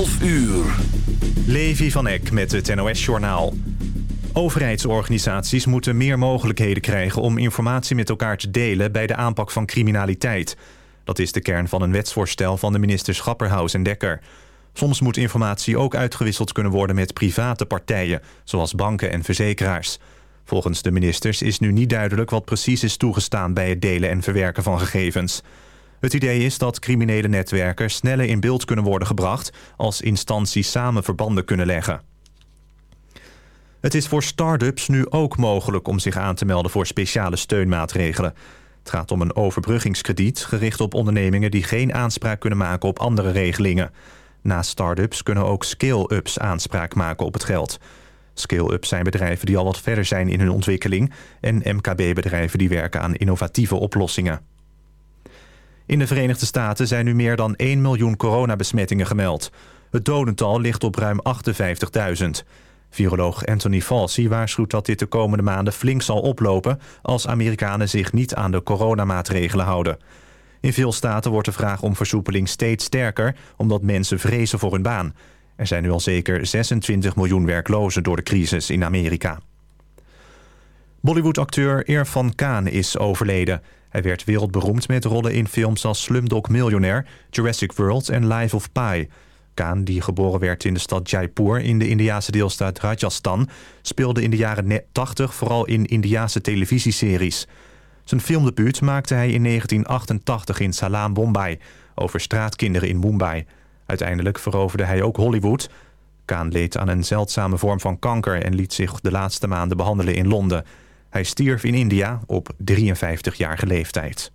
12 uur. Levi van Eck met het NOS-journaal. Overheidsorganisaties moeten meer mogelijkheden krijgen... om informatie met elkaar te delen bij de aanpak van criminaliteit. Dat is de kern van een wetsvoorstel van de ministers Schapperhaus en Dekker. Soms moet informatie ook uitgewisseld kunnen worden met private partijen... zoals banken en verzekeraars. Volgens de ministers is nu niet duidelijk wat precies is toegestaan... bij het delen en verwerken van gegevens... Het idee is dat criminele netwerken sneller in beeld kunnen worden gebracht... als instanties samen verbanden kunnen leggen. Het is voor start-ups nu ook mogelijk om zich aan te melden voor speciale steunmaatregelen. Het gaat om een overbruggingskrediet gericht op ondernemingen die geen aanspraak kunnen maken op andere regelingen. Naast start-ups kunnen ook scale-ups aanspraak maken op het geld. Scale-ups zijn bedrijven die al wat verder zijn in hun ontwikkeling... en MKB-bedrijven die werken aan innovatieve oplossingen. In de Verenigde Staten zijn nu meer dan 1 miljoen coronabesmettingen gemeld. Het dodental ligt op ruim 58.000. Viroloog Anthony Fauci waarschuwt dat dit de komende maanden flink zal oplopen... als Amerikanen zich niet aan de coronamaatregelen houden. In veel staten wordt de vraag om versoepeling steeds sterker... omdat mensen vrezen voor hun baan. Er zijn nu al zeker 26 miljoen werklozen door de crisis in Amerika. Bollywood-acteur Irfan Khan is overleden... Hij werd wereldberoemd met rollen in films als Slumdog Millionaire, Jurassic World en Life of Pi. Kaan, die geboren werd in de stad Jaipur in de Indiase deelstaat Rajasthan... speelde in de jaren 80 vooral in Indiase televisieseries. Zijn filmdebuut maakte hij in 1988 in Salaam Bombay... over straatkinderen in Mumbai. Uiteindelijk veroverde hij ook Hollywood. Kaan leed aan een zeldzame vorm van kanker... en liet zich de laatste maanden behandelen in Londen... Hij stierf in India op 53-jarige leeftijd.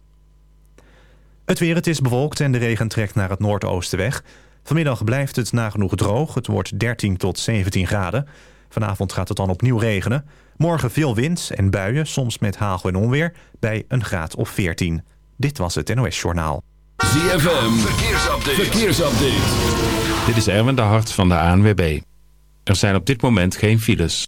Het weer, het is bewolkt en de regen trekt naar het noordoosten weg. Vanmiddag blijft het nagenoeg droog. Het wordt 13 tot 17 graden. Vanavond gaat het dan opnieuw regenen. Morgen veel wind en buien, soms met hagel en onweer, bij een graad of 14. Dit was het NOS Journaal. ZFM, verkeersupdate. verkeersupdate. Dit is Erwin de Hart van de ANWB. Er zijn op dit moment geen files.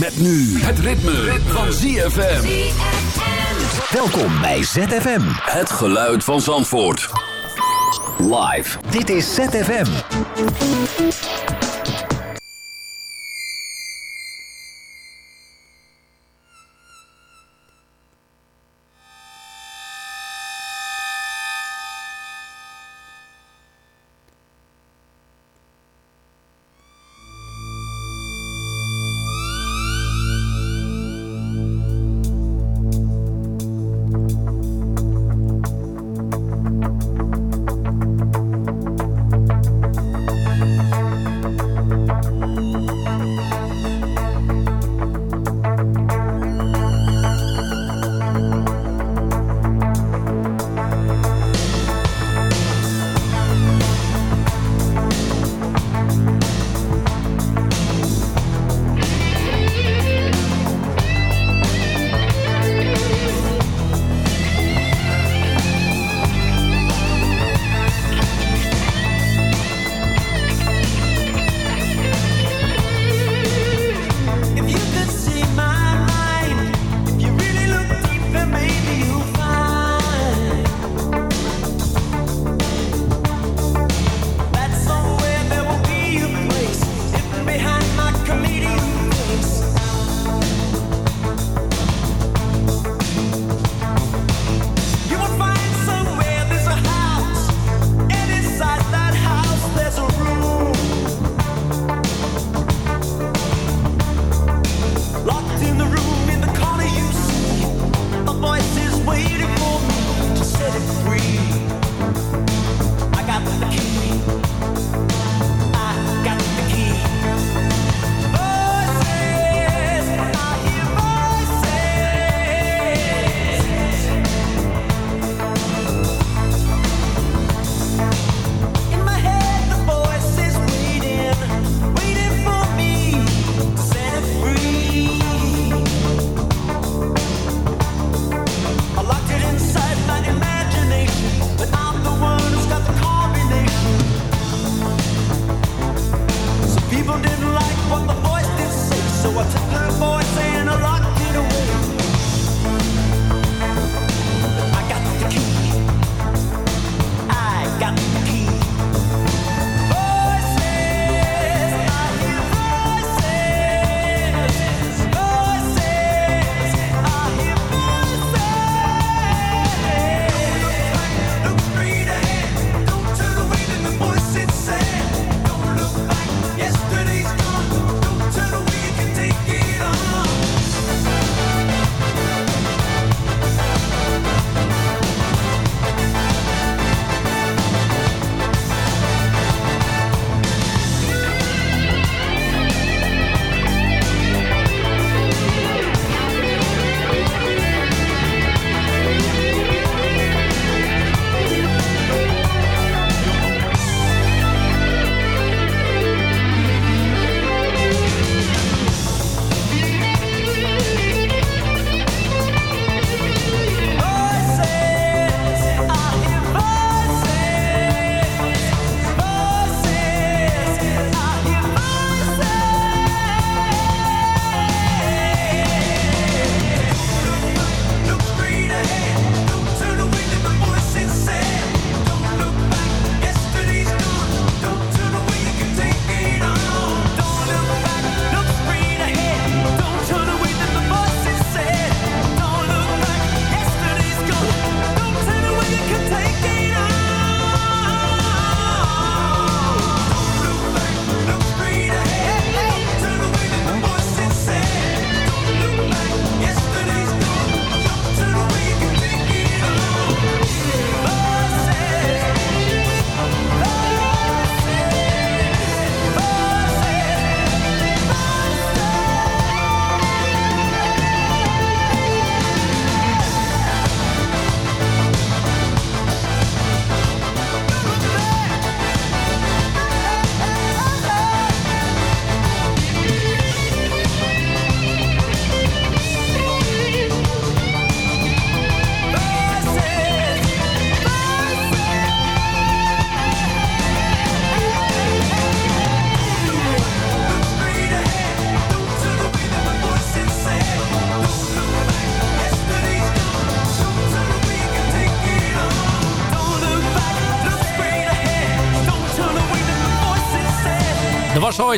Met nu het ritme, van ZFM. Welkom bij ZFM. Het geluid van Zandvoort. Live. Dit is ZFM.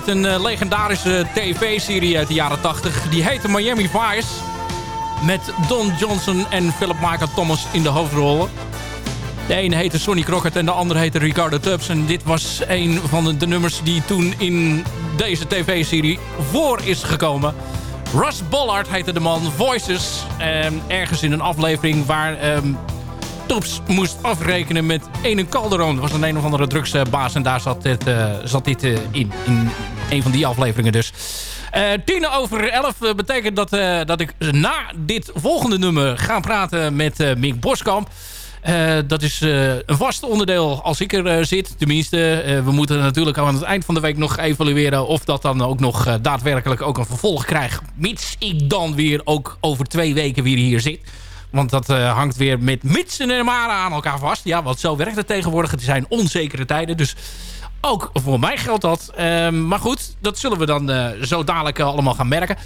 Een eh, legendarische tv-serie uit de jaren 80. Die heette Miami Vice. Met Don Johnson en Philip Michael Thomas in de hoofdrollen. De ene heette Sonny Crockett en de andere heette Ricardo Tubbs. En dit was een van de, nummers die toen in deze tv-serie voor is gekomen. Russ Bollard heette de man. Voices. ehm, ergens in een aflevering waar ehm Tops moest afrekenen met ene Calderon. Dat was een een of andere drugsbaas. En daar zat dit, eh, zat dit eh, in. In een van die afleveringen dus. Eh tien over elf betekent dat, dat ik na dit volgende nummer ga praten met Mick Boskamp. Dat is een vast onderdeel als ik er zit. Tenminste, we moeten natuurlijk aan het eind van de week nog evalueren... of dat dan ook nog daadwerkelijk ook een vervolg krijgt. Mits ik dan weer ook over twee weken weer hier zit. Want dat eh, hangt weer met mitsen en maren aan elkaar vast. Ja, want zo werkt het tegenwoordig. Het zijn onzekere tijden. Dus ook voor mij geldt dat. Ehm, maar goed, dat zullen we dan eh, zo dadelijk eh, allemaal gaan merken.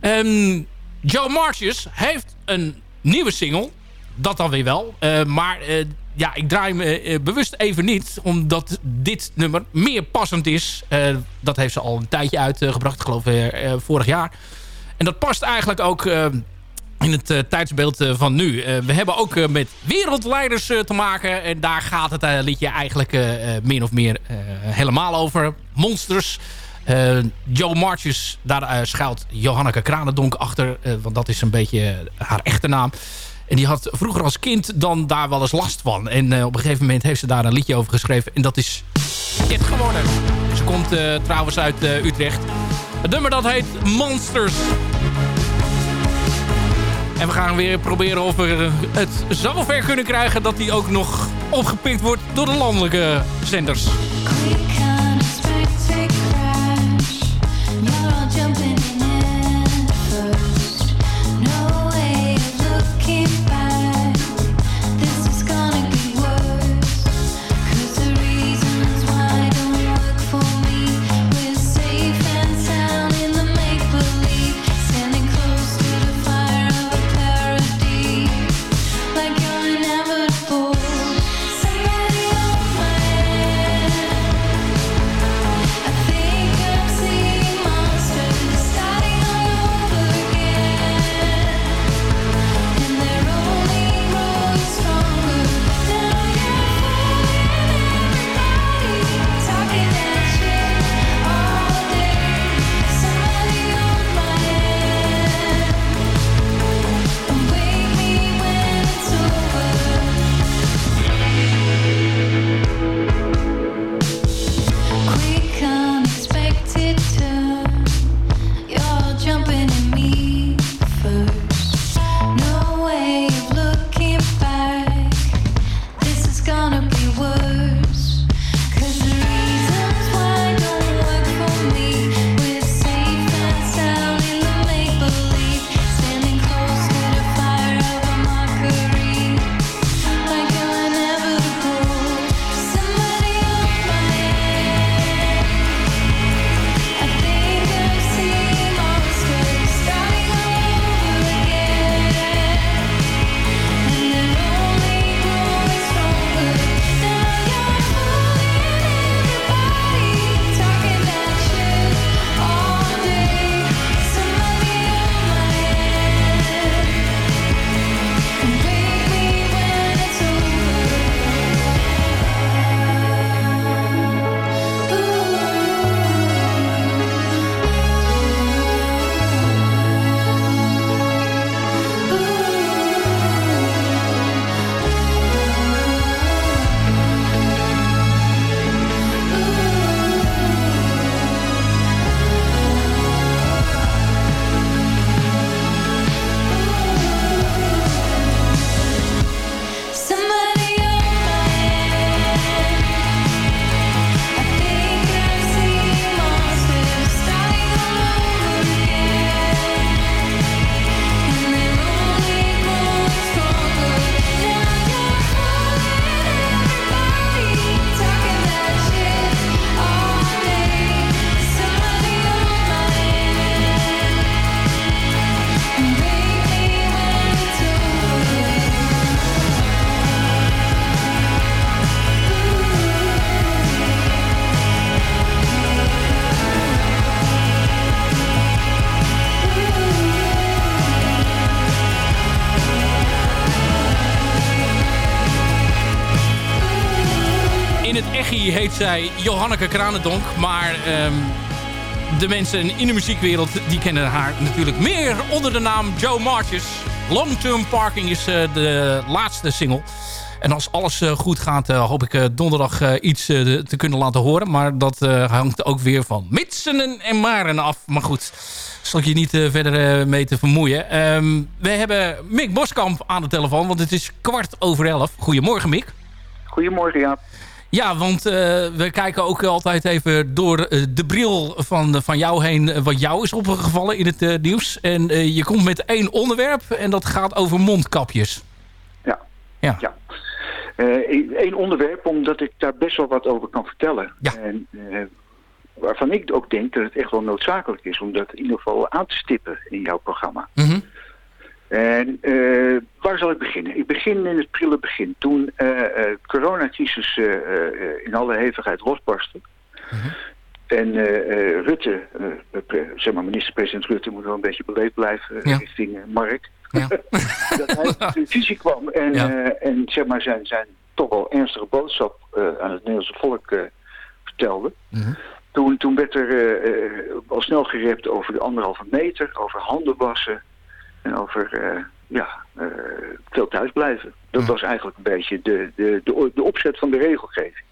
Ehm, Joe Marcius heeft een nieuwe single. Dat dan weer wel. Eh, maar ja, ik draai me bewust even niet. Omdat dit nummer meer passend is. Dat heeft ze al een tijdje uitgebracht. Ik geloof eh, vorig jaar. En dat past eigenlijk ook... in het eh, tijdsbeeld eh, van nu. Eh, we hebben ook met wereldleiders te maken. En daar gaat het liedje eigenlijk min of meer helemaal over. Monsters. Joe Marches, daar schuilt Johanneke Kranendonk achter. want dat is een beetje haar echte naam. En die had vroeger als kind dan daar wel eens last van. En op een gegeven moment heeft ze daar een liedje over geschreven. En dat is dit geworden. Ze komt trouwens uit Utrecht. Het nummer dat heet Monsters. En we gaan weer proberen of we het zover kunnen krijgen... dat die ook nog opgepikt wordt door de landelijke zenders. Echi heet zij Johanneke Kranendonk. Maar ehm, de mensen in de muziekwereld die kennen haar natuurlijk meer onder de naam Joe Marches. Long Term Parking is eh, de laatste single. En als alles eh, goed gaat, eh, hoop ik donderdag iets te kunnen laten horen. Maar dat hangt ook weer van mitsen en maren af. Maar goed, zal ik je niet verder mee te vermoeien. Ehm, we hebben Mick Boskamp aan de telefoon, want het is kwart over elf. Goedemorgen, Mick. Goedemorgen, Jaap. Ja, want eh, we kijken ook altijd even door eh, de bril van, van jou heen... eh, wat jou is opgevallen in het eh, nieuws. En eh, je komt met één onderwerp en dat gaat over mondkapjes. Ja. Ja. ja. Eén onderwerp, omdat ik daar best wel wat over kan vertellen. Ja. En eh, waarvan ik ook denk dat het echt wel noodzakelijk is om dat in ieder geval aan te stippen in jouw programma. Mhm. En eh, waar zal ik beginnen? Ik begin in het prille begin. Toen eh eh, coronacrisis eh, eh, in alle hevigheid losbarstte. En eh, eh, Rutte, zeg maar minister-president Rutte moet wel een beetje beleefd blijven Ja. richting Mark. Ja. dat hij op televisie kwam en, Ja. en zeg maar zijn, zijn toch wel ernstige boodschap aan het Nederlandse volk vertelde. Mhm. Toen, toen werd er al snel gerept over de anderhalve meter, over handen wassen en over eh, ja, eh, veel thuisblijven. Dat Mhm. was eigenlijk een beetje de, de, de, de opzet van de regelgeving.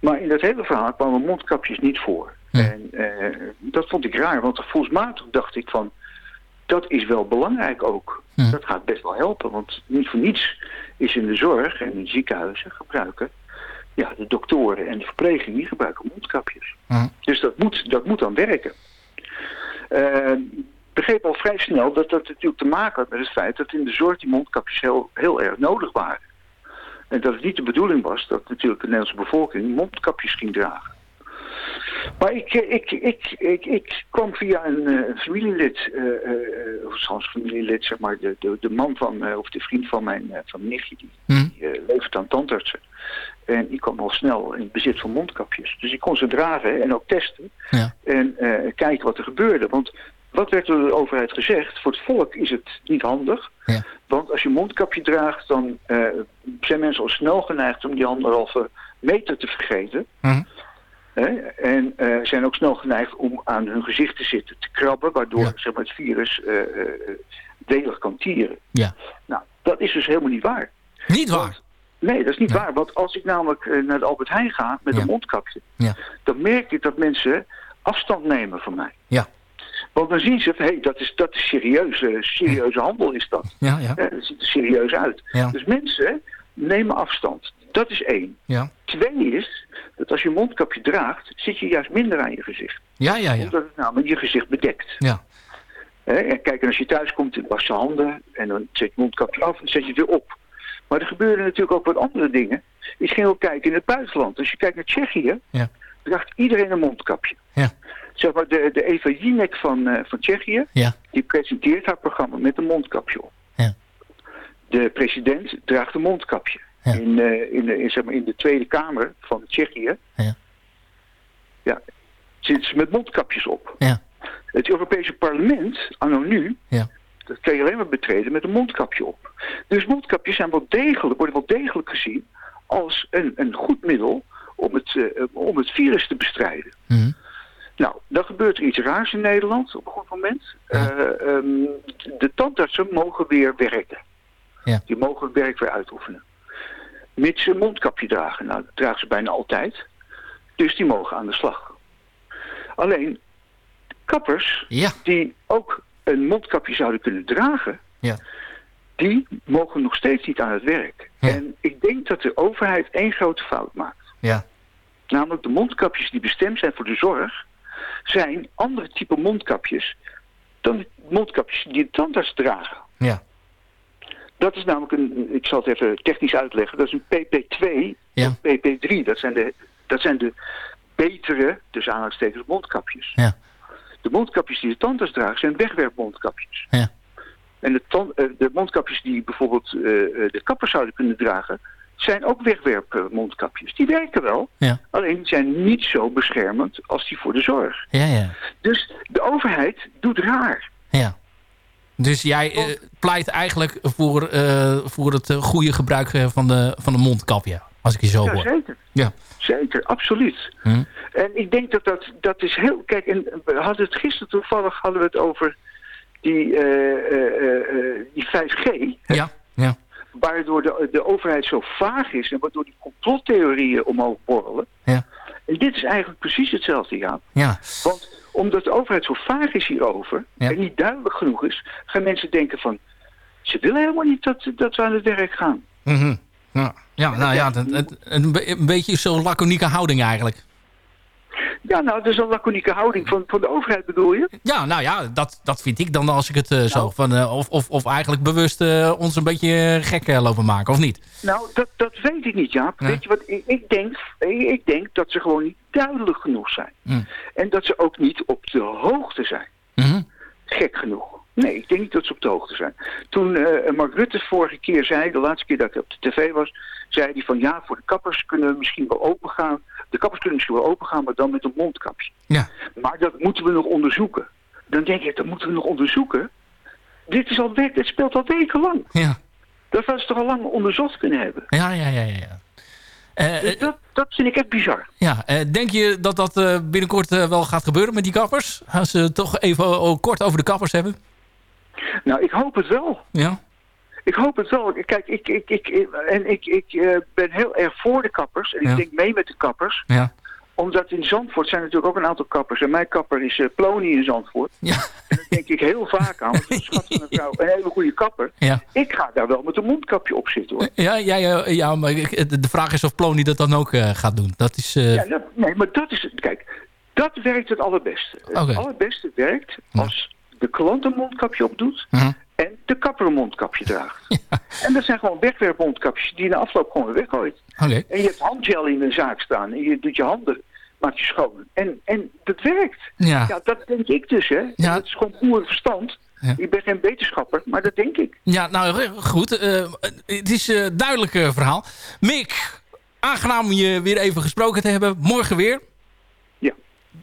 Maar in dat hele verhaal kwamen mondkapjes niet voor. Mhm. En eh, dat vond ik raar, want gevoelsmatig dacht ik van... dat is wel belangrijk ook. Mhm. Dat gaat best wel helpen, want niet voor niets is in de zorg en in ziekenhuizen gebruiken... ja, de doktoren en de verpleging die gebruiken mondkapjes. Dus dat moet, dat moet dan werken. Eh, Ik begreep al vrij snel dat dat natuurlijk te maken had met het feit dat in de zorg die mondkapjes heel, heel erg nodig waren. En dat het niet de bedoeling was dat natuurlijk de Nederlandse bevolking mondkapjes ging dragen. Maar ik, eh, ik, ik, ik, ik kwam via een eh, familielid, eh, eh, of zelfs familielid, zeg maar, de, de, de man van, of de vriend van mijn, van mijn nichtje, die, Mhm. die levert aan tandartsen. En die kwam al snel in het bezit van mondkapjes. Dus ik kon ze dragen en ook testen. Ja. En kijken wat er gebeurde. Want wat werd door de overheid gezegd? Voor het volk is het niet handig. Ja. Want als je mondkapje draagt, dan eh, zijn mensen al snel geneigd om die anderhalve meter te vergeten. Mhm. En eh, zijn ook snel geneigd om aan hun gezicht te zitten, te krabben, waardoor Ja. zeg maar, het virus delig kan tieren. Ja. Nou, dat is dus helemaal niet waar. Niet waar. Nee, dat is niet Nee. waar. Want als ik namelijk naar de Albert Heijn ga met Ja. een mondkapje, Ja. dan merk ik dat mensen afstand nemen van mij. Ja. Want dan zien ze hé, hey, dat is, dat is eh, serieuze handel is dat. Ja, ja. Eh, dat ziet er serieus uit. Ja. Dus mensen nemen afstand. Dat is één. Ja. Twee is dat als je mondkapje draagt, zit je juist minder aan je gezicht. Ja, ja, ja. Omdat het namelijk je gezicht bedekt. Ja. Hè, en kijk, en als je thuis komt, was je handen en dan zet je mondkapje af en zet je het weer op. Maar er gebeuren natuurlijk ook wat andere dingen. Ik ging ook kijken in het buitenland. Als je kijkt naar Tsjechië, Ja. draagt iedereen een mondkapje. Ja. Zeg maar, de, de Eva Jinek van, eh, van Tsjechië, Ja. die presenteert haar programma met een mondkapje op. Ja. De president draagt een mondkapje. Ja. In, eh, in, de, in, zeg maar, in de Tweede Kamer van Tsjechië Ja. ja, zitten ze met mondkapjes op. Ja. Het Europese parlement, anno nu, Ja. dat kan je alleen maar betreden met een mondkapje op. Dus mondkapjes zijn wel degelijk, worden wel degelijk gezien als een, een goed middel om het, eh, om het virus te bestrijden. Mhm. Nou, dan gebeurt er iets raars in Nederland op een goed moment. Ja. Eh, ehm, de tandartsen mogen weer werken. Ja. Die mogen het werk weer uitoefenen. Mits ze een mondkapje dragen. Nou, dat dragen ze bijna altijd. Dus die mogen aan de slag. Alleen, kappers Ja. die ook een mondkapje zouden kunnen dragen... Ja. die mogen nog steeds niet aan het werk. En ik denk dat de overheid één grote fout maakt. Ja. Namelijk de mondkapjes die bestemd zijn voor de zorg... zijn andere type mondkapjes dan de mondkapjes die de tandarts dragen. Ja. Dat is namelijk een, ik zal het even technisch uitleggen, dat is een PP2 Ja. of PP3. Dat zijn de, dat zijn de betere, dus aanhalingstekens, mondkapjes. Ja. De mondkapjes die de tandarts dragen zijn wegwerpmondkapjes. Ja. En de, eh, de mondkapjes die bijvoorbeeld eh, eh, de kappers zouden kunnen dragen, zijn ook wegwerpmondkapjes. Die werken wel, Ja. alleen die zijn niet zo beschermend als die voor de zorg. Ja, ja. Dus de overheid doet raar. Ja. Dus jij eh, pleit eigenlijk voor, eh, voor het eh, goede gebruik van de, van de mondkapje. Als ik je zo Ja, hoor. zeker. Ja. Zeker, absoluut. Hm. En ik denk dat dat, dat is heel... Kijk, en we hadden het gisteren toevallig hadden we het over die, die 5G. Ja, ja. Waardoor de, de overheid zo vaag is en waardoor die complottheorieën omhoog borrelen. Ja. En dit is eigenlijk precies hetzelfde, ja. Ja. Want omdat de overheid zo vaag is hierover Ja. en niet duidelijk genoeg is, gaan mensen denken van... Ze willen helemaal niet dat, dat we aan het werk gaan. Mhm. ja. ja, nou ja, het- een beetje zo'n laconieke houding eigenlijk. Ja, nou, dat is een laconieke houding van, van de overheid, bedoel je? Ja, nou ja, dat, dat vind ik dan als ik het eh, zo... Nou. Van, eh, of, of, of eigenlijk bewust eh, ons een beetje gek lopen maken, of niet? Nou, dat, dat weet ik niet, Jaap. Nee. Weet je wat, ik, ik, denk, ik denk dat ze gewoon niet duidelijk genoeg zijn. Mm. En dat ze ook niet op de hoogte zijn. Mhm. Gek genoeg. Nee, ik denk niet dat ze op de hoogte zijn. Toen eh, Mark Rutte vorige keer zei, de laatste keer dat ik op de tv was, zei hij van ja, voor de kappers kunnen we misschien wel open gaan. De kappers kunnen misschien wel open gaan, maar dan met een mondkapje. Ja. Maar dat moeten we nog onderzoeken. Dan denk ik, dat moeten we nog onderzoeken. Dit, is al, dit speelt al wekenlang. Ja. Dat ze toch al lang onderzocht kunnen hebben. Ja, ja, ja, ja. ja. Eh, Dus eh, dat, dat vind ik echt bizar. ja, eh, denk je dat dat binnenkort wel gaat gebeuren met die kappers? Als ze het toch even oh, kort over de kappers hebben? Nou, ik hoop het wel. Ja. Ik hoop het wel. Kijk, ik, ik, ik, en ik, ik eh, ben heel erg voor de kappers. En Ja. ik denk mee met de kappers. Ja. Omdat in Zandvoort zijn natuurlijk ook een aantal kappers. En mijn kapper is eh Plony in Zandvoort. Ja. En daar denk ik heel vaak aan. Want een schat van een vrouw, een hele goede kapper. Ja. Ik ga daar wel met een mondkapje op zitten hoor. Ja, ja, ja, ja maar de vraag is of Plony dat dan ook eh, gaat doen. Dat is... Ja, dat- nee, maar dat is. Kijk, dat werkt het allerbeste. Het allerbeste werkt als de klant een mondkapje opdoet Mhm. De kapper een mondkapje draagt. En dat zijn gewoon wegwerpmondkapjes die je na afloop gewoon weer weggooit. Oké. En je hebt handgel in de zaak staan en je doet je handen, maakt je schoon. En, en dat werkt. Ja. dat denk ik dus, hè. Ja. Dat is gewoon boerenverstand. Ja. Ik ben geen wetenschapper, maar dat denk ik. Ja, nou goed. eh, het is een duidelijk eh, verhaal. Mick, aangenaam je weer even gesproken te hebben. Morgen weer.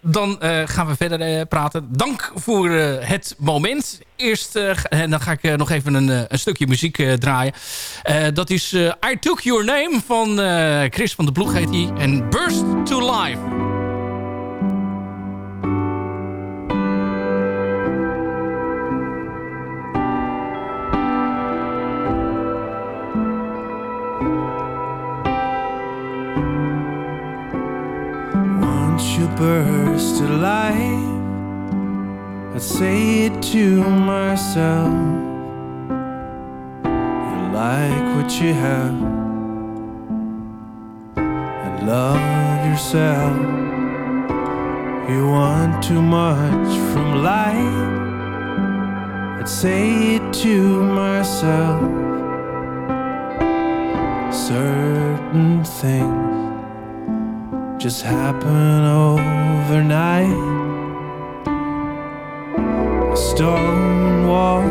Dan eh, gaan we verder eh, praten. Dank voor eh, het moment. Eerst en dan ga ik nog even een, een stukje muziek draaien. Dat is I Took Your Name van Chris van de Ploeg heet hij. En Burst to Life. Life, I'd say it to myself. You like what you have, and love yourself. You want too much from life, I'd say it to myself. Certain things just happen overnight. A stone wall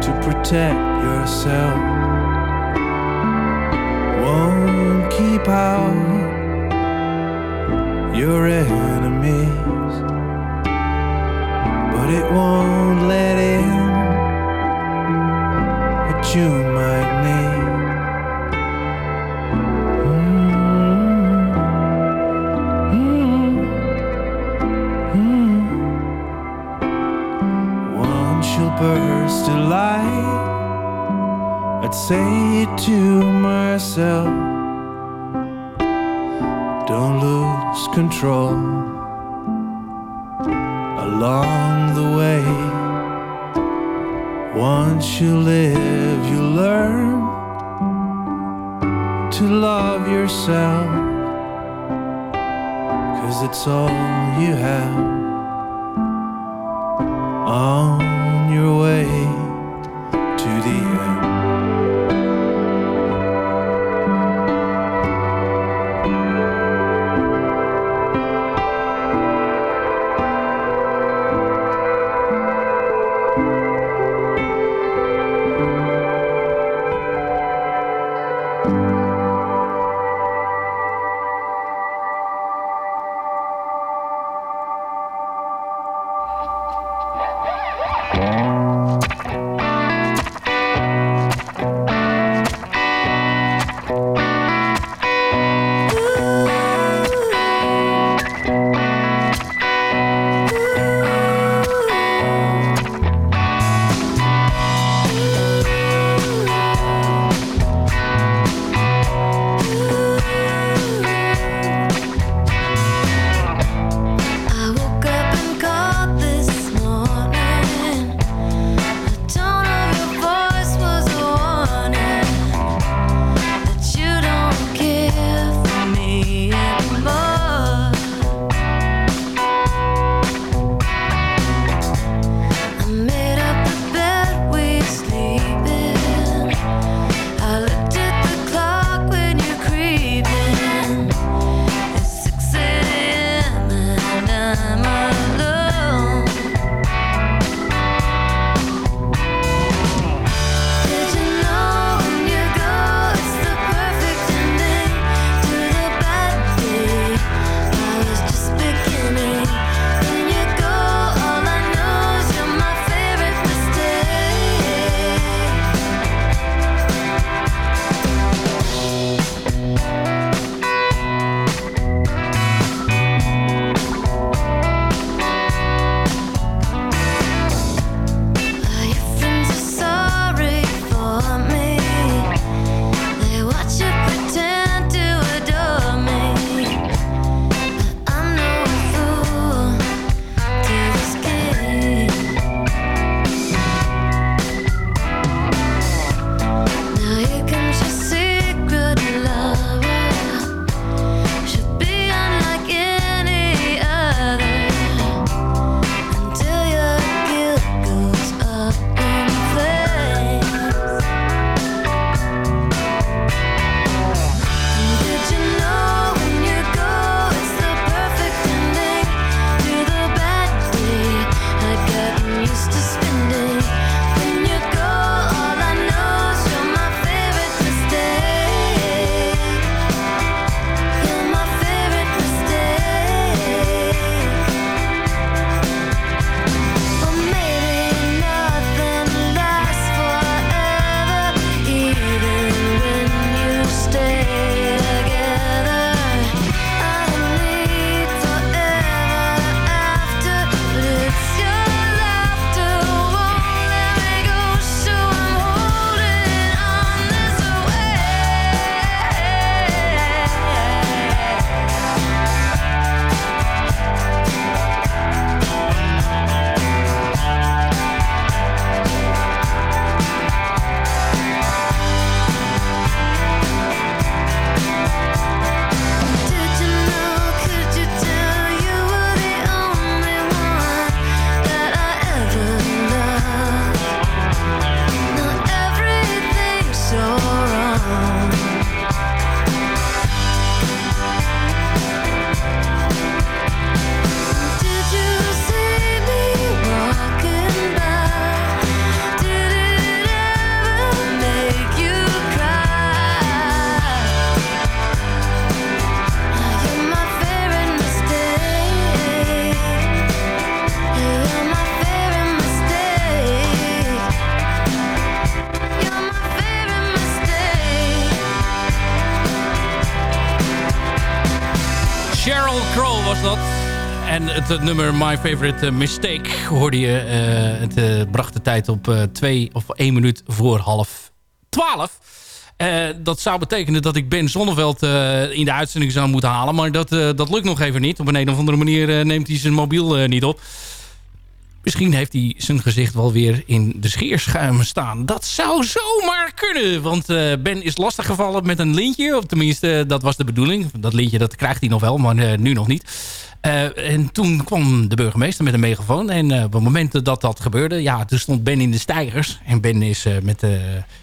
to protect yourself won't keep out your enemies, but it won't let in what you might to life, I'd say to myself. Don't lose control along the way. Once you live, you learn to love yourself. Cause it's all you have on your way the end. Eh? Het, nummer My Favorite Mistake hoorde je. eh, het eh, bracht de tijd op eh, twee of één minuut voor half twaalf. Eh, dat zou betekenen dat ik Ben Zonneveld eh, in de uitzending zou moeten halen. Maar dat, eh, dat lukt nog even niet. Op een, een of andere manier eh, neemt hij zijn mobiel eh, niet op. Misschien heeft hij zijn gezicht wel weer in de scheerschuimen staan. Dat zou zomaar kunnen. Want eh, Ben is lastiggevallen met een lintje. Of tenminste, eh, dat was de bedoeling. Dat lintje dat krijgt hij nog wel, maar eh, nu nog niet. En toen kwam de burgemeester met een megafoon. En op het moment dat dat gebeurde, ja, toen stond Ben in de stijgers. En Ben is met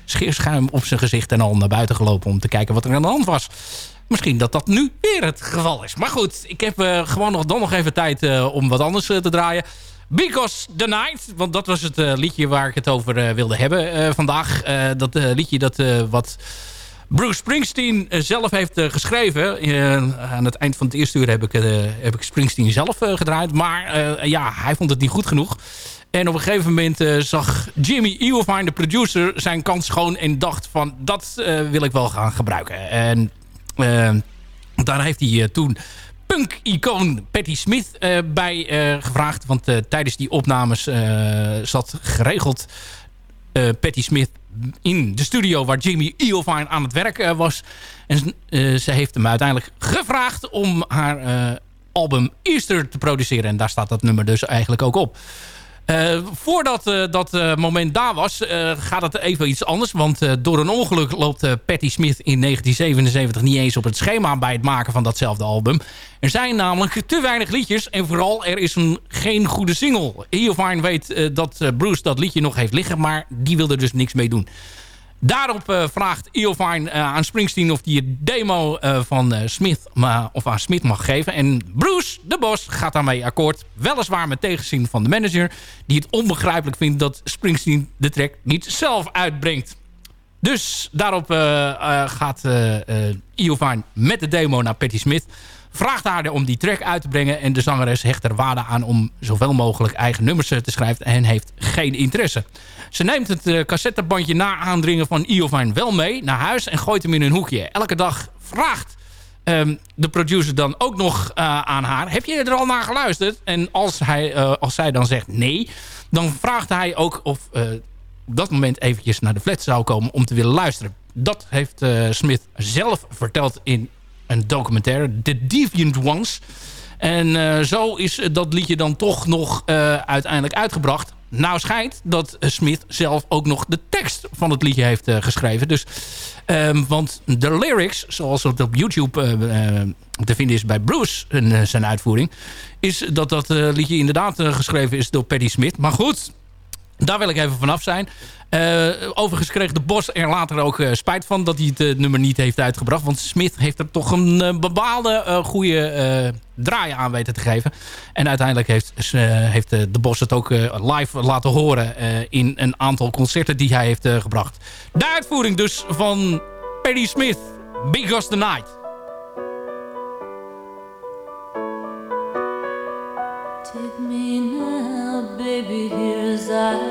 scheerschuim op zijn gezicht en al naar buiten gelopen om te kijken wat er aan de hand was. Misschien dat dat nu weer het geval is. Maar goed, ik heb gewoon nog, dan nog even tijd om wat anders te draaien. Because the Night, want dat was het eh, liedje waar ik het over eh, wilde hebben eh, vandaag. Dat liedje dat wat Bruce Springsteen zelf heeft geschreven. Aan het eind van het eerste uur heb ik, heb ik Springsteen zelf gedraaid. Maar ja, hij vond het niet goed genoeg. En op een gegeven moment zag Jimmy Iovine, de producer, zijn kans schoon. En dacht van, dat wil ik wel gaan gebruiken. En eh, daar heeft hij toen punk-icoon Patti Smith eh, bij eh, gevraagd. Want eh, tijdens die opnames zat geregeld Patti Smith in de studio waar Jimmy Iovine aan het werk was. En ze heeft hem uiteindelijk gevraagd om haar album Easter te produceren. En daar staat dat nummer dus eigenlijk ook op. Eh, voordat eh, dat eh, moment daar was, gaat het even iets anders. Want door een ongeluk loopt Patti Smith in 1977 niet eens op het schema bij het maken van datzelfde album. Er zijn namelijk te weinig liedjes en vooral er is een, geen goede single. Iovine weet dat Bruce dat liedje nog heeft liggen, maar die wil er dus niks mee doen. Daarop uh, vraagt Iovine uh, aan Springsteen of hij een demo uh, van Smith of aan Smith mag geven. En Bruce, de bos, gaat daarmee akkoord. Weliswaar met tegenzin van de manager. Die het onbegrijpelijk vindt dat Springsteen de track niet zelf uitbrengt. Dus daarop gaat Iovine met de demo naar Patti Smith. Vraagt haar om die track uit te brengen. En de zangeres hecht er waarde aan om zoveel mogelijk eigen nummers te schrijven. En heeft geen interesse. Ze neemt het uh, cassettebandje na aandringen van Iovine wel mee naar huis. En gooit hem in een hoekje. Elke dag vraagt um, de producer dan ook nog uh, aan haar. Heb je er al naar geluisterd? En als, hij, als zij dan zegt nee. Dan vraagt hij ook of op dat moment eventjes naar de flat zou komen om te willen luisteren. Dat heeft Smith zelf verteld in een documentaire. The Deviant Ones. En uh, zo is dat liedje dan toch nog uh, uiteindelijk uitgebracht. Nou schijnt dat Smith zelf ook nog de tekst van het liedje heeft geschreven. Dus, um, want de lyrics, zoals het op YouTube te vinden is bij Bruce in zijn uitvoering... is dat dat liedje inderdaad geschreven is door Patti Smith. Maar goed, daar wil ik even vanaf zijn. Uh, overigens kreeg de Bos er later ook uh, spijt van dat hij het uh, nummer niet heeft uitgebracht. Want Smith heeft er toch een bepaalde goede draai aan weten te geven. En uiteindelijk heeft, heeft de Bos het ook live laten horen in een aantal concerten die hij heeft gebracht. De uitvoering dus van Patti Smith, Big the Night. Take me now, baby, here as I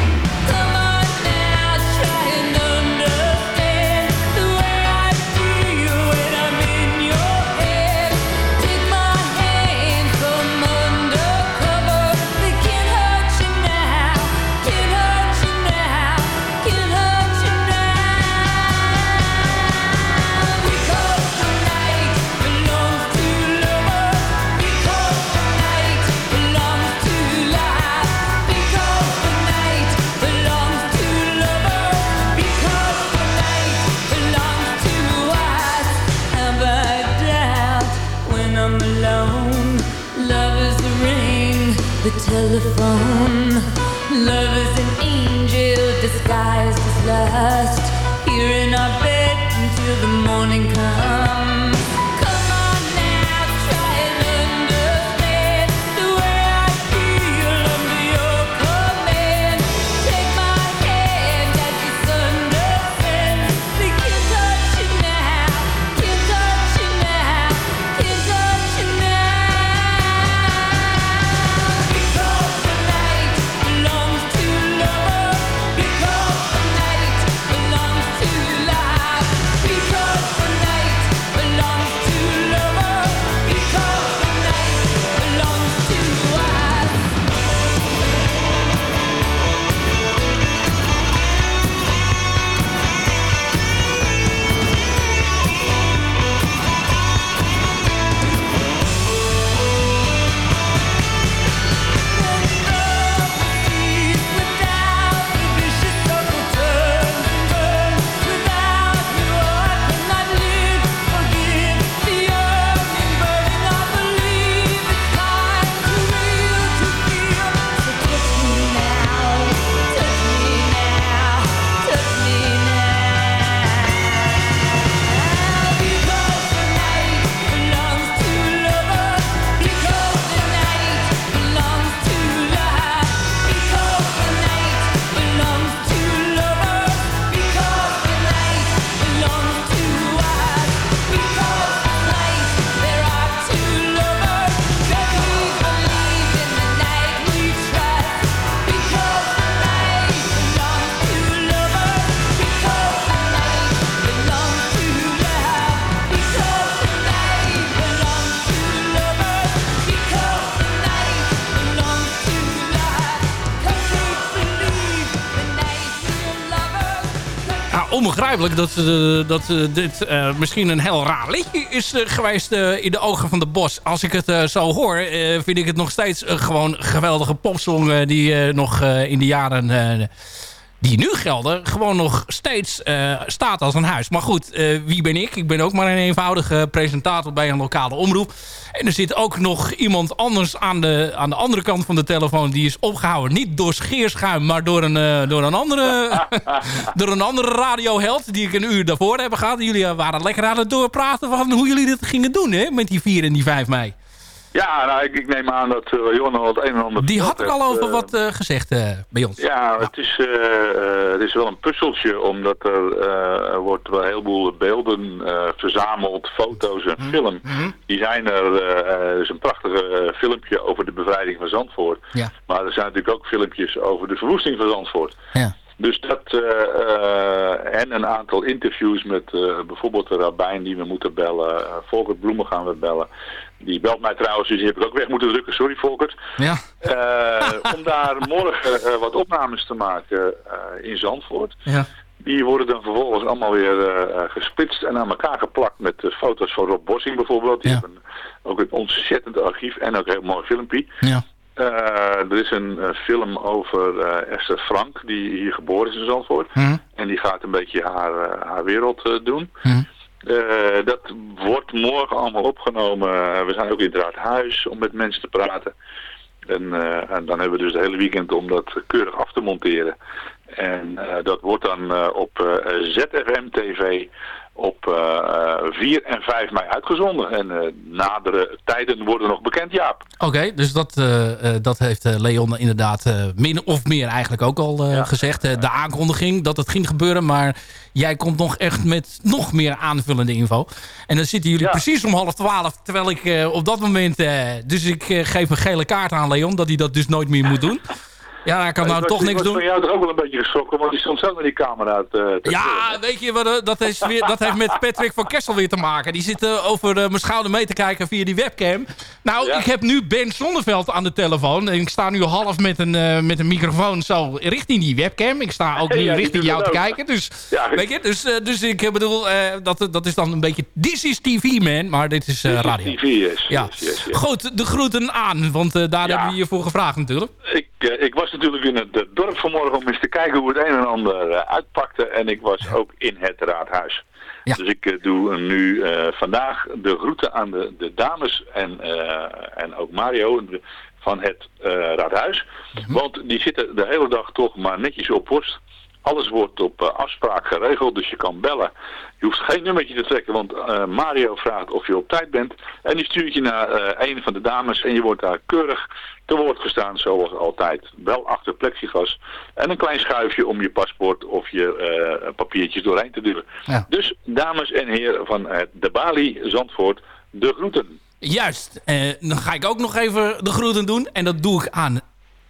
Lust. Here in our bed until the morning comes. Onbegrijpelijk dat, eh, dat eh, dit eh, misschien een heel raar liedje is geweest in de ogen van de bos. Als ik het zo hoor, vind ik het nog steeds gewoon een geweldige popsong die nog in de jaren die nu gelden, gewoon nog steeds eh, staat als een huis. Maar goed, eh, wie ben ik? Ik ben ook maar een eenvoudige presentator bij een lokale omroep. En er zit ook nog iemand anders aan de, aan de andere kant van de telefoon... die is opgehouden, niet door scheerschuim... maar door een, eh, door een, andere, door een andere radioheld... die ik een uur daarvoor heb gehad. Jullie waren lekker aan het doorpraten van hoe jullie dit gingen doen... Hè, met die 4 en die 5 mei. Ja, nou, ik, ik neem aan dat uh, al het een en ander... Die had ik al over eh, wat eh, gezegd eh, bij ons. Ja, Het, is, het is wel een puzzeltje, omdat er, wordt wel een heleboel beelden verzameld, foto's en film. Die zijn er, er is een prachtig filmpje over de bevrijding van Zandvoort. Ja. Maar er zijn natuurlijk ook filmpjes over de verwoesting van Zandvoort. Ja. Dus dat, en een aantal interviews met bijvoorbeeld de rabbijn die we moeten bellen. Uh, Volkert Bloemen gaan we bellen. Die belt mij trouwens, dus die heb ik ook weg moeten drukken. Sorry Volkert. Ja. Eh, om daar morgen eh, wat opnames te maken eh, in Zandvoort. Ja. Die worden dan vervolgens allemaal weer gesplitst en aan elkaar geplakt met foto's van Rob Bossing bijvoorbeeld. Die hebben ook een ontzettend archief en ook een heel mooi filmpje. Ja. Er is een film over Esther Frank, die hier geboren is in Zandvoort. Mhm. En die gaat een beetje haar, haar wereld doen. Eh, dat wordt morgen allemaal opgenomen. Eh, we zijn ook in het raadhuis om met mensen te praten. En, eh, en dan hebben we dus het hele weekend om dat keurig af te monteren. En dat wordt dan op ZFM TV op eh, eh, 4 en 5 mei uitgezonden. En eh, nadere tijden worden nog bekend, Jaap. Oké, dus dat, eh, dat heeft Leon inderdaad min of meer eigenlijk ook al gezegd. De aankondiging dat het ging gebeuren, maar jij komt nog echt met nog meer aanvullende info. En dan zitten jullie precies om half twaalf, terwijl ik op dat moment... dus ik geef een gele kaart aan Leon, dat hij dat dus nooit meer moet doen. Ja, hij kan nou toch niks ik was doen. van jou toch ook wel een beetje geschrokken, want die stond zo met die camera te, te Ja, weet je, wat, eh, dat, is weer, dat heeft met Patrick van Kessel weer te maken. Die zit eh, over eh, mijn schouder mee te kijken via die webcam. Nou, ik heb nu Ben Zonneveld aan de telefoon. En ik sta nu half met een, eh, met een microfoon zo richting die webcam. Ik sta ook nu Ja, richting jou te ook. kijken. Dus, Ja, weet je, dus, eh, dus ik bedoel, eh, dat, dat is dan een beetje... This is TV, man. Maar dit is eh, radio. TV, yes, ja. yes, yes, yes. Goed, de groeten aan. Want eh, daar hebben we je voor gevraagd natuurlijk. Ik, eh, ik was natuurlijk in het eh, dorp vanmorgen om eens te kijken hoe het een en ander eh, uitpakte. En ik was ook in het raadhuis. Dus ik eh, doe nu vandaag de groeten aan de, de dames en, en ook Mario van het raadhuis. Want die zitten de hele dag toch maar netjes op post. Alles wordt op afspraak geregeld, dus je kan bellen. Je hoeft geen nummertje te trekken, want Mario vraagt of je op tijd bent. En die stuurt je naar een van de dames en je wordt daar keurig te woord gestaan, zoals altijd. Wel achter plexiglas en een klein schuifje om je paspoort of je eh, papiertjes doorheen te duwen. Ja. Dus dames en heren van eh, de Bali Zandvoort, de groeten. Juist. Eh, dan ga ik ook nog even de groeten doen. En dat doe ik aan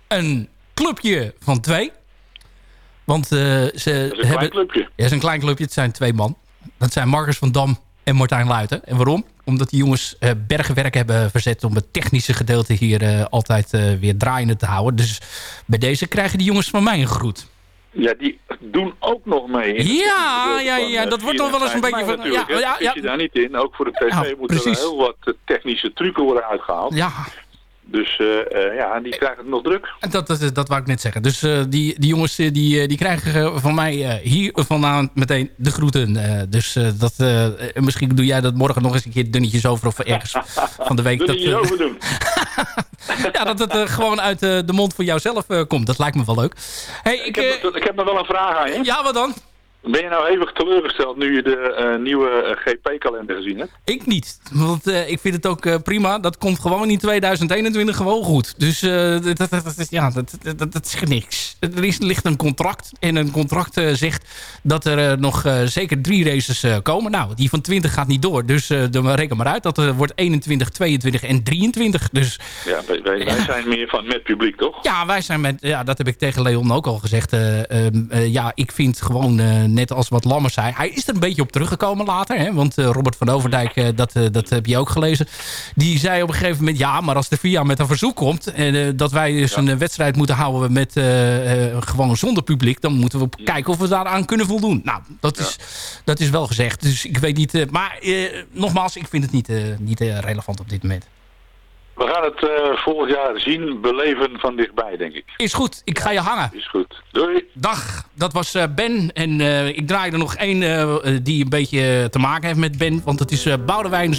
een clubje van twee. Want ze Dat is een hebben... klein clubje. Ja, het is een klein clubje. Het zijn twee man. Dat zijn Marcus van Dam en Martijn Luiten. En waarom? Omdat die jongens eh, bergenwerk hebben verzet... om het technische gedeelte hier eh, altijd eh, weer draaiende te houden. Dus bij deze krijgen die jongens van mij een groet. Ja, die doen ook nog mee. Ja, ja, ja, dat wordt 4 nog wel eens en een 5 beetje van- ja, ja, ja. je daar niet in. Ook voor de tv moeten er heel wat technische trucken worden uitgehaald. Ja. Dus eh, eh, ja, die krijgen het nog druk. Dat, dat, dat wou ik net zeggen. Dus eh, die, die jongens die, die krijgen van mij hier vandaan meteen de groeten. Dus dat, misschien doe jij dat morgen nog eens een keer dunnetjes over of ergens van de week. Doe dat, over doen. ja, dat het gewoon uit de mond van jouzelf komt. Dat lijkt me wel leuk. Hey, ik, Ik heb, ik heb nog wel een vraag aan je. Ja, wat dan? Ben je nou eeuwig teleurgesteld nu je de eh, nieuwe eh, GP-kalender gezien hebt? Ik niet. Want eh, ik vind het ook prima. Dat komt gewoon in 2021 gewoon goed. Dus dat, dat, ja, dat, dat, is niks. Er is, ligt een contract. En een contract zegt dat er nog zeker drie races komen. Nou, die van 20 gaat niet door. Dus dan reken maar uit. Dat er wordt 21, 22 en 23. Dus Ja, wij, zijn meer van met publiek, toch? ja, wij zijn met... Ja, dat heb ik tegen Leon ook al gezegd. eh, ehm, eh, ja, ik vind gewoon net als wat Lammers zei. Hij is er een beetje op teruggekomen later. Hè? Want eh, Robert van Overdijk, eh, dat, eh, dat heb je ook gelezen. Die zei op een gegeven moment... ja, maar als de VIA met een verzoek komt... en dat wij dus een wedstrijd moeten houden met gewoon zonder publiek... dan moeten we kijken of we daaraan kunnen voldoen. Nou, dat, is, dat is wel gezegd. Dus ik weet niet... maar nogmaals, ik vind het niet, niet relevant op dit moment. We gaan het eh, volgend jaar zien, beleven van dichtbij, denk ik. Is goed, ik ga je hangen. Is goed. Doei. Dag, dat was eh, Ben. En eh, ik draai er nog één die een beetje te maken heeft met Ben. Want het is eh Boudewijn...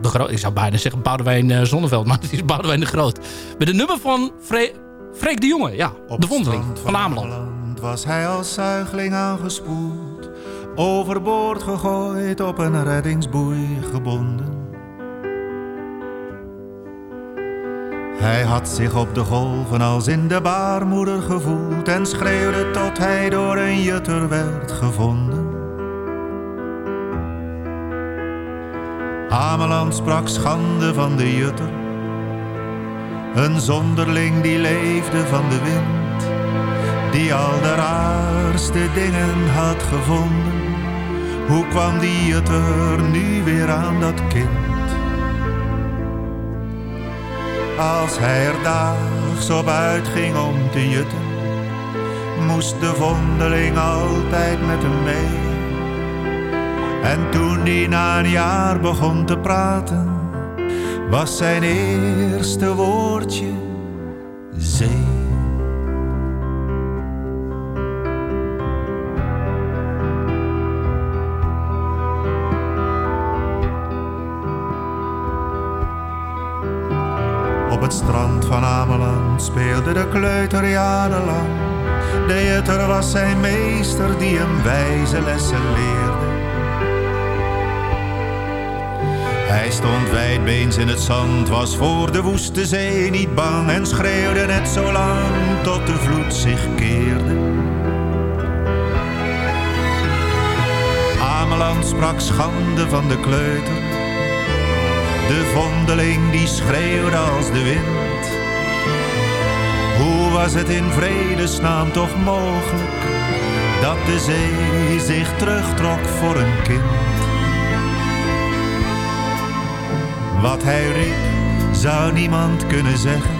De Groot. Ik zou bijna zeggen Boudewijn eh, Zonneveld. Maar het is Boudewijn de Groot. Met een nummer van Fre Freek de Jonge. Ja, de vondeling van Ameland. was hij als zuigeling aangespoeld, overboord gegooid, op een reddingsboei gebonden. Hij had zich op de golven als in de baarmoeder gevoeld en schreeuwde tot hij door een jutter werd gevonden. Ameland sprak schande van de jutter, een zonderling die leefde van de wind die al de raarste dingen had gevonden. Hoe kwam die jutter nu weer aan dat kind? Als hij er daags op uitging om te jutten, moest de vondeling altijd met hem mee. En toen hij na een jaar begon te praten, was zijn eerste woordje speelde de kleuter jarenlang. De jutter was zijn meester die hem wijze lessen leerde. Hij stond wijdbeens in het zand, was voor de woeste zee niet bang en schreeuwde net zo lang tot de vloed zich keerde. Ameland sprak schande van de kleuter, de vondeling die schreeuwde als de wind. Was het in vredesnaam toch mogelijk dat de zee zich terugtrok voor een kind? Wat hij riep, zou niemand kunnen zeggen.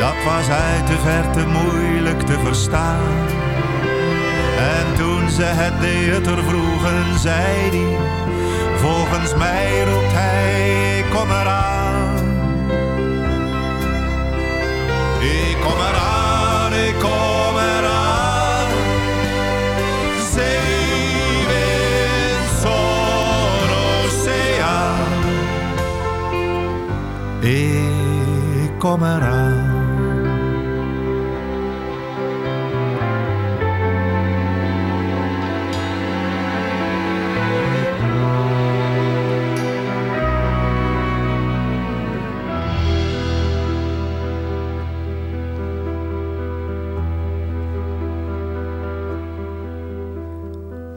Dat was uit de verte moeilijk te verstaan. En toen ze het jutter vroegen, zei hij... Volgens mij roept hij, kom eraan. Kom eraan.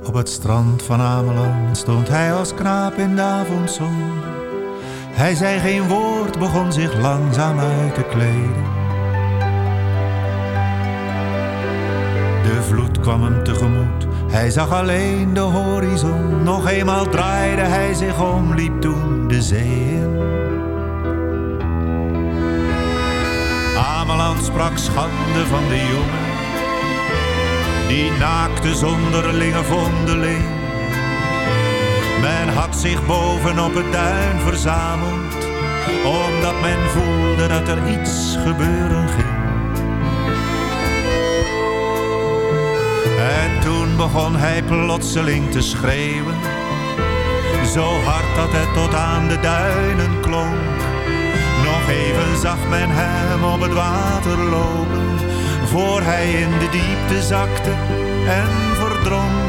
Op het strand van Ameland stond hij als knaap in de avondzon. Hij zei geen woord, begon zich langzaam uit te kleden. De vloed kwam hem tegemoet, hij zag alleen de horizon. Nog eenmaal draaide hij zich om, liep toen de zee in. Ameland sprak schande van de jongen die naakte zonderlinge vondeling. Men had zich bovenop het duin verzameld, omdat men voelde dat er iets gebeuren ging. En toen begon hij plotseling te schreeuwen, zo hard dat het tot aan de duinen klonk. Nog even zag men hem op het water lopen voor hij in de diepte zakte en verdronk.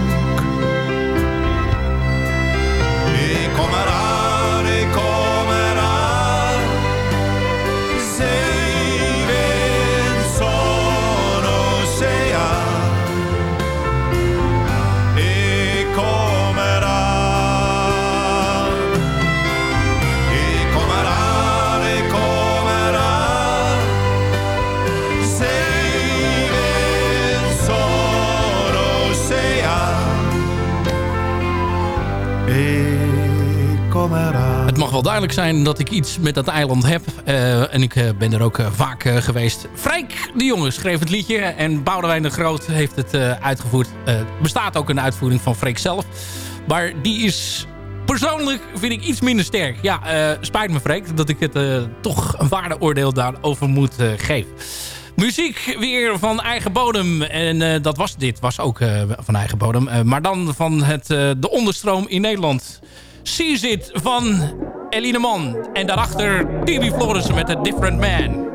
Duidelijk zijn dat ik iets met dat eiland heb. Eh, en ik eh, ben er ook eh, vaak geweest. Freek de Jonge schreef het liedje. En Boudewijn de Groot heeft het uitgevoerd. Er bestaat ook een uitvoering van Freek zelf. Maar die is persoonlijk, vind ik, iets minder sterk. Ja, spijt me Freek dat ik het toch een waardeoordeel daarover moet geven. Muziek weer van eigen bodem. En dat was dit, was ook van eigen bodem. Maar dan van het, de onderstroom in Nederland. Seize It van Eline Man. En daarachter Tibi Florissen met A Different Man.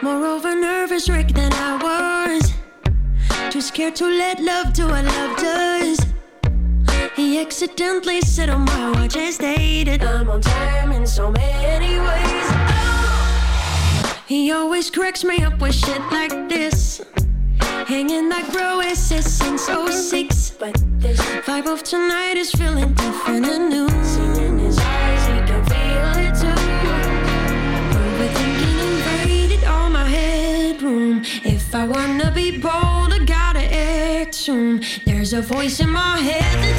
More of a nervous wreck than I was. Scared to let love do what love does. He accidentally said on my watch and stated I'm on time in so many ways. Oh! He always cracks me up with shit like this. Hanging like bro SS since 06. But this vibe of tonight is feeling different and new. Seen in his eyes, he can feel it too. Overthinking invaded all my headroom. If I wanna be bold, There's a voice in my head that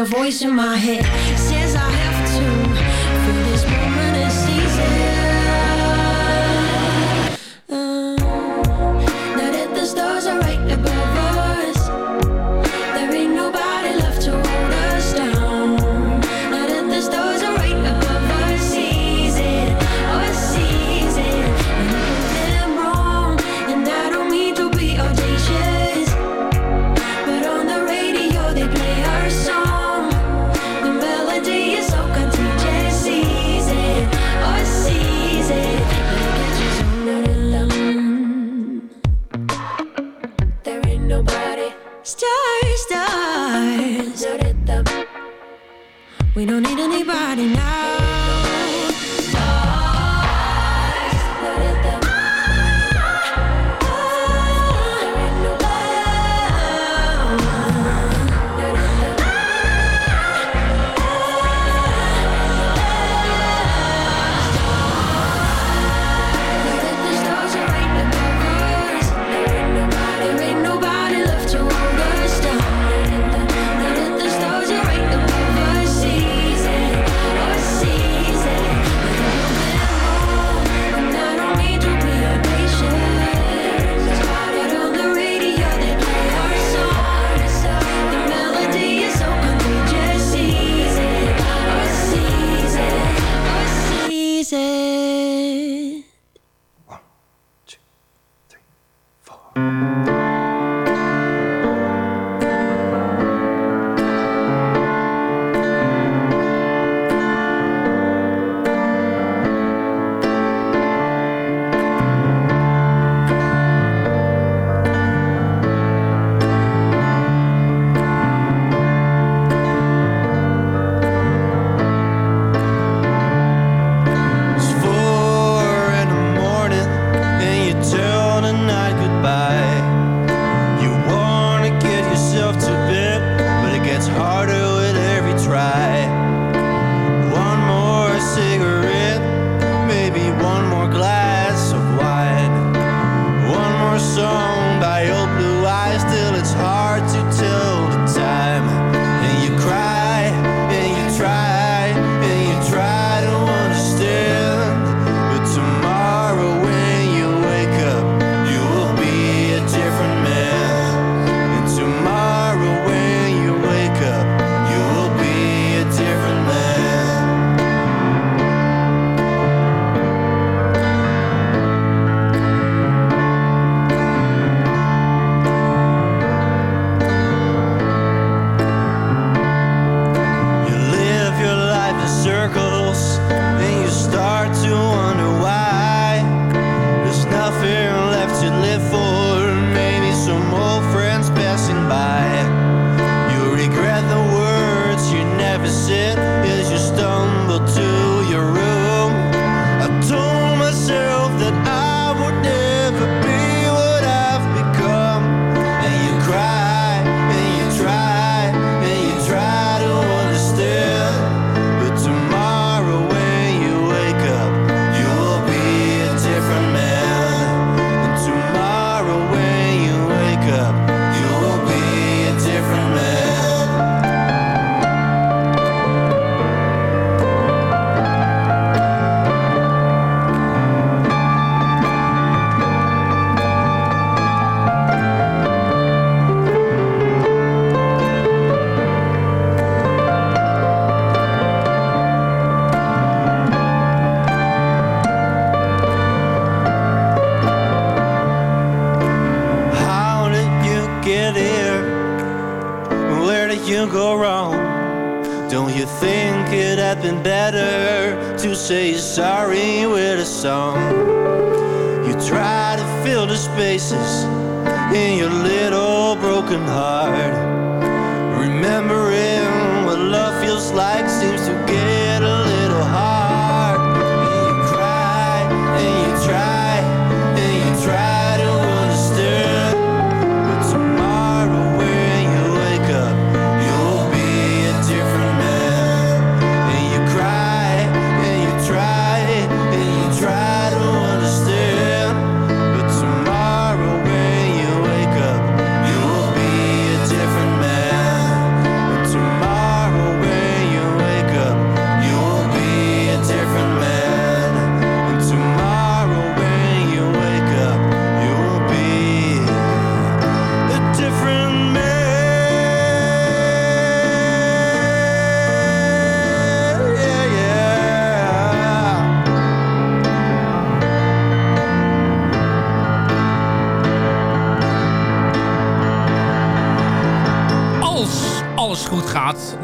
a voice in my head. Says I have Stars, stars. We don't need anybody now. Broken heart. Remembering what love feels like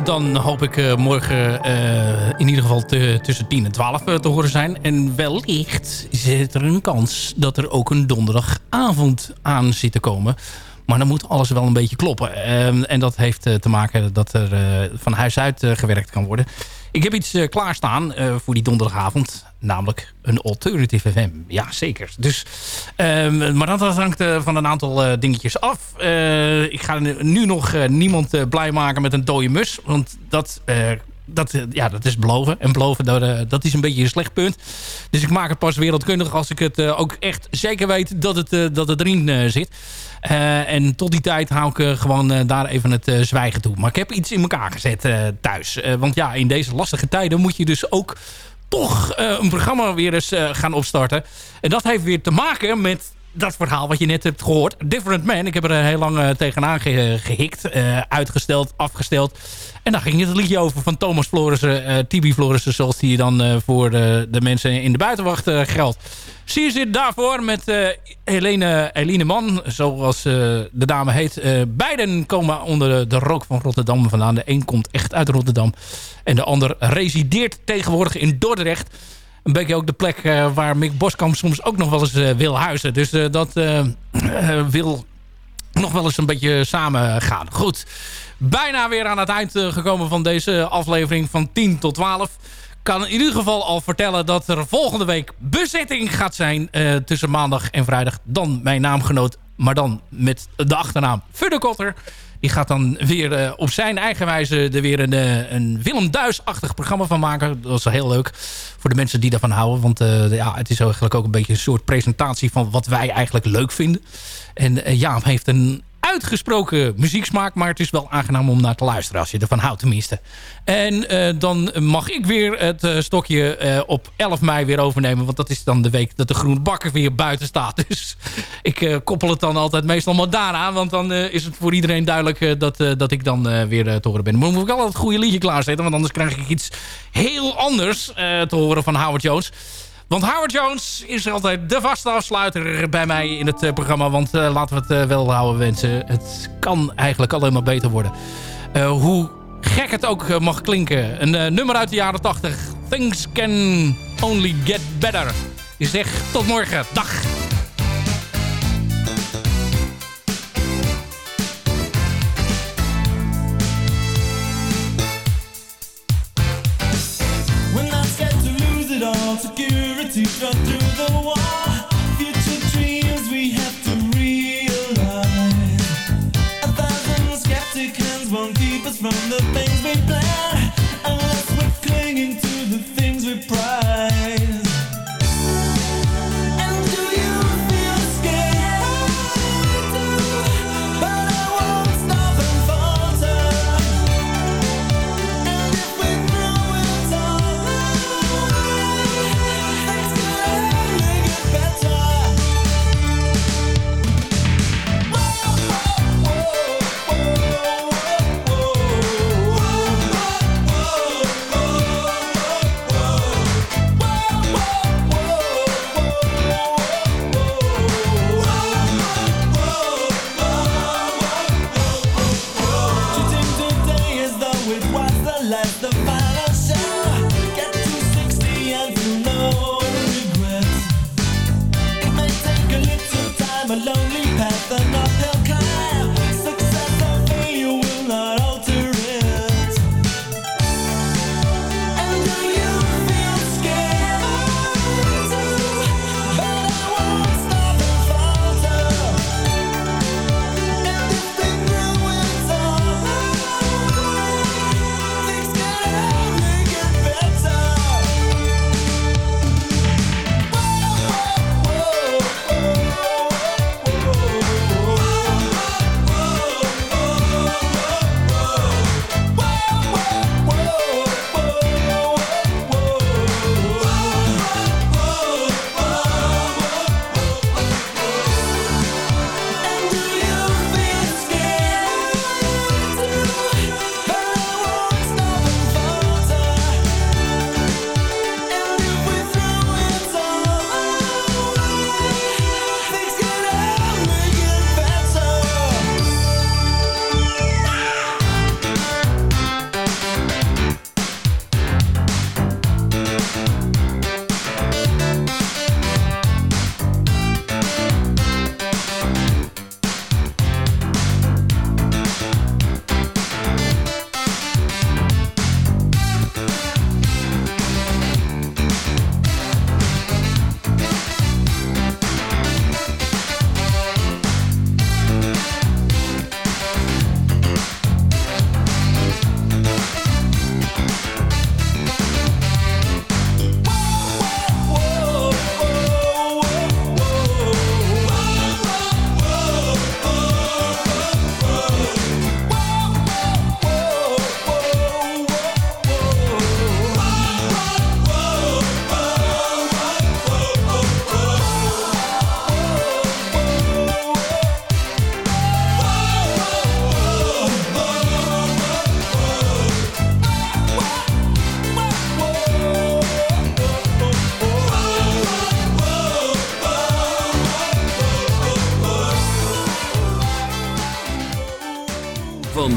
dan hoop ik eh, morgen eh, in ieder geval te- tussen 10 en 12 eh, te horen zijn. En wellicht zit er een kans dat er ook een donderdagavond aan zit te komen. Maar dan moet alles wel een beetje kloppen. Ehm, en dat heeft te maken dat er van huis uit gewerkt kan worden. Ik heb iets klaarstaan voor die donderdagavond. Namelijk een Alternative FM. Ja, zeker. Dus, ehm, maar dat hangt eh, van een aantal eh, dingetjes af. Eh, ik ga nu- nog niemand blij maken met een dode mus. Want dat... dat, ja, dat is beloven. En beloven, dat, dat is een beetje een slecht punt. Dus ik maak het pas wereldkundig als ik het ook echt zeker weet dat het, dat het erin zit. En tot die tijd hou ik gewoon daar even het zwijgen toe. Maar ik heb iets in elkaar gezet thuis. Want ja, in deze lastige tijden moet je dus ook toch eh, een programma weer eens eh, gaan opstarten. En dat heeft weer te maken met dat verhaal wat je net hebt gehoord. Different Man. Ik heb er eh, heel lang eh, tegenaan ge- gehikt. eh, uitgesteld, afgesteld. En daar ging het liedje over van Thomas Florissen. Tibi Florissen, zoals die dan voor de, de mensen in de buitenwacht geldt. Zie zit daarvoor met Helene, Eline Man, zoals de dame heet. Beiden komen onder de, de rook van Rotterdam vandaan. De een komt echt uit Rotterdam. En de ander resideert tegenwoordig in Dordrecht. Een beetje ook de plek eh, waar Mick Boskamp soms ook nog wel eens eh, wil huizen. Dus eh, dat wil nog wel eens een beetje samen gaan. Goed, bijna weer aan het eind gekomen van deze aflevering van 10 tot 12 kan in ieder geval al vertellen dat er volgende week bezetting gaat zijn tussen maandag en vrijdag. Dan mijn naamgenoot, maar dan met de achternaam Fuddekotter. Die gaat dan weer eh, op zijn eigen wijze er weer een, eh, een Willem Duis-achtig programma van maken. Dat is heel leuk voor de mensen die daarvan houden. Want eh, ja, het is eigenlijk ook een beetje een soort presentatie van wat wij eigenlijk leuk vinden. En Jaap heeft een uitgesproken muzieksmaak, maar het is wel aangenaam om naar te luisteren als je ervan houdt tenminste. En eh, dan mag ik weer het eh, stokje eh, op 11 mei weer overnemen, want dat is dan de week dat de groene bakker weer buiten staat. Dus ik koppel het dan altijd meestal maar daaraan, want dan is het voor iedereen duidelijk dat, dat ik dan weer te horen ben. Maar dan moet ik wel het goede liedje klaarzetten, want anders krijg ik iets heel anders te horen van Howard Jones. Want Howard Jones is altijd de vaste afsluiter bij mij in het eh, programma. Want eh, laten we het eh, wel houden wensen. Het kan eigenlijk alleen maar beter worden. Hoe gek het ook mag klinken. Een nummer uit de jaren 80. Things can only get better. Je zegt tot morgen. Dag.